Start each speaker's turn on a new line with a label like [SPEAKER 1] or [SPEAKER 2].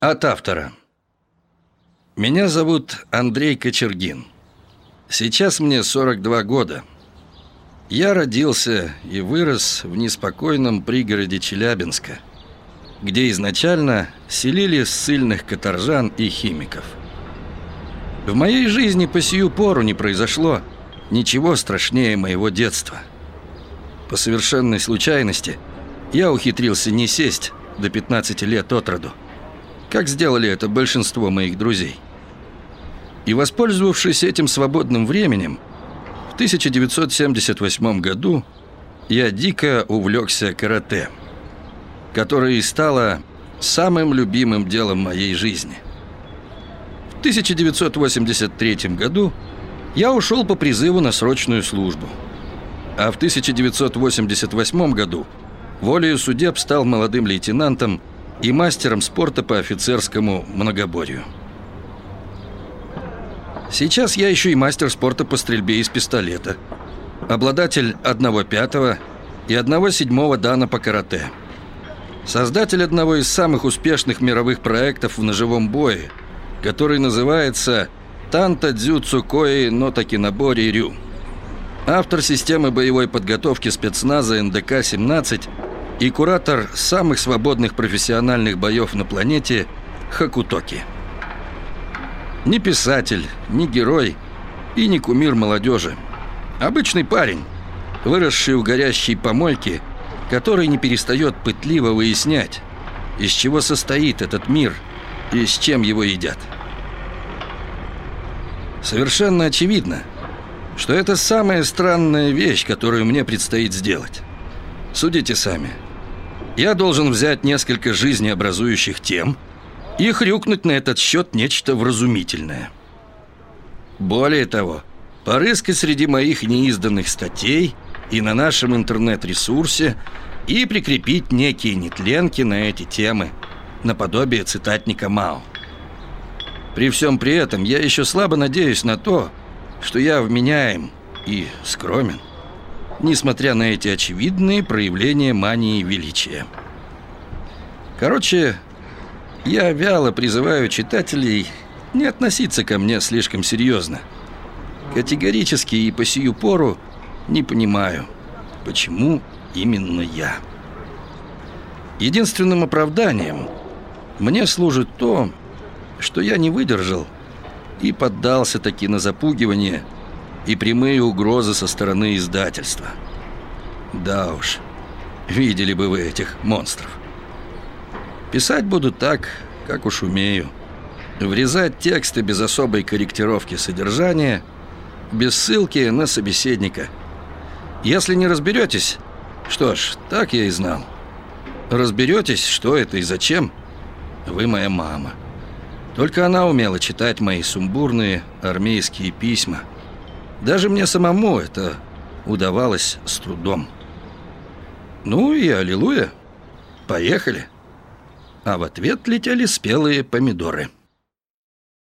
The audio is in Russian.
[SPEAKER 1] От автора. Меня зовут Андрей Кочергин. Сейчас мне 42 года. Я родился и вырос в неспокойном пригороде Челябинска, где изначально селили ссыльных каторжан и химиков. В моей жизни по сию пору не произошло ничего страшнее моего детства. По совершенной случайности я ухитрился не сесть до 15 лет от роду как сделали это большинство моих друзей. И воспользовавшись этим свободным временем, в 1978 году я дико увлекся карате, которое и стало самым любимым делом моей жизни. В 1983 году я ушел по призыву на срочную службу, а в 1988 году волею судеб стал молодым лейтенантом и мастером спорта по офицерскому многоборью. Сейчас я еще и мастер спорта по стрельбе из пистолета. Обладатель одного пятого и одного седьмого дана по карате. Создатель одного из самых успешных мировых проектов в ножевом бое, который называется «Танта Дзюцу Кои Нотакинабори Рю». Автор системы боевой подготовки спецназа НДК-17 и куратор самых свободных профессиональных боев на планете Хакутоки. Не писатель, не герой и не кумир молодежи. Обычный парень, выросший у горящей помойки, который не перестает пытливо выяснять, из чего состоит этот мир и с чем его едят. Совершенно очевидно, что это самая странная вещь, которую мне предстоит сделать. Судите сами – я должен взять несколько жизнеобразующих тем и хрюкнуть на этот счет нечто вразумительное. Более того, порыскать среди моих неизданных статей и на нашем интернет-ресурсе и прикрепить некие нетленки на эти темы, наподобие цитатника Мао. При всем при этом я еще слабо надеюсь на то, что я вменяем и скромен несмотря на эти очевидные проявления мании величия. Короче, я вяло призываю читателей не относиться ко мне слишком серьезно. Категорически и по сию пору не понимаю, почему именно я. Единственным оправданием мне служит то, что я не выдержал и поддался таки на запугивание – и прямые угрозы со стороны издательства. Да уж, видели бы вы этих монстров. Писать буду так, как уж умею. Врезать тексты без особой корректировки содержания, без ссылки на собеседника. Если не разберетесь, что ж, так я и знал. Разберетесь, что это и зачем, вы моя мама. Только она умела читать мои сумбурные армейские письма – даже мне самому это удавалось с трудом. Ну и аллилуйя, поехали. А в ответ летели спелые помидоры.